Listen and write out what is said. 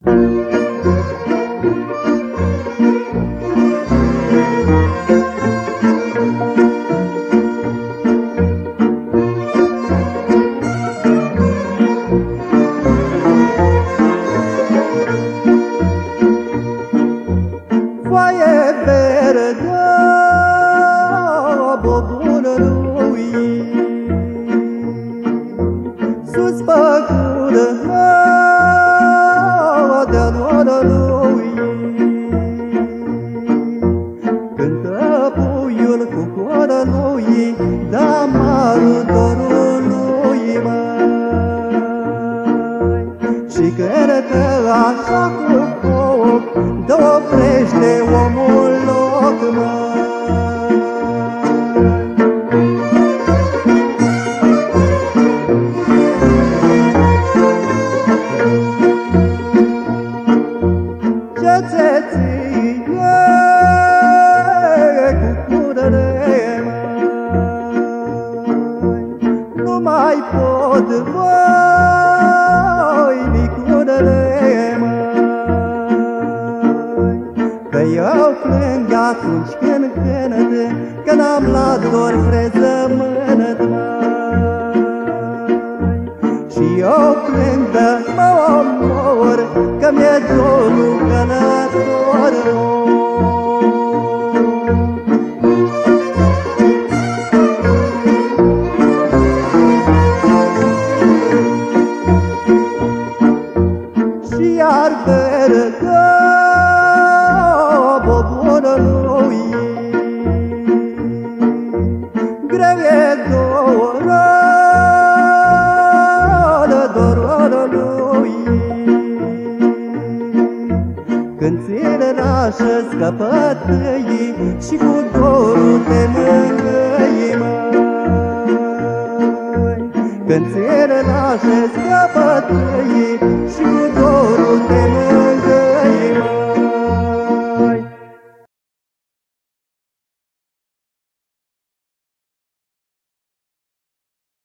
Foaie verde bobulului Sus păcură de norului Cântă puiul cu coră lui Damarul dorului măi. Și cântă așa pot voi micurele măi, Că eu plâng atunci când cânt, Că n-am la dor frezămânăt măi. Și eu plâng de mă omor Că mi-e dorul călător Și iar vergă boborului Greu e dorul dorului. Când ți-l lașă scăpătăi Și cu dorul te mângâi, măi. Când ți-l lașă scăpătăi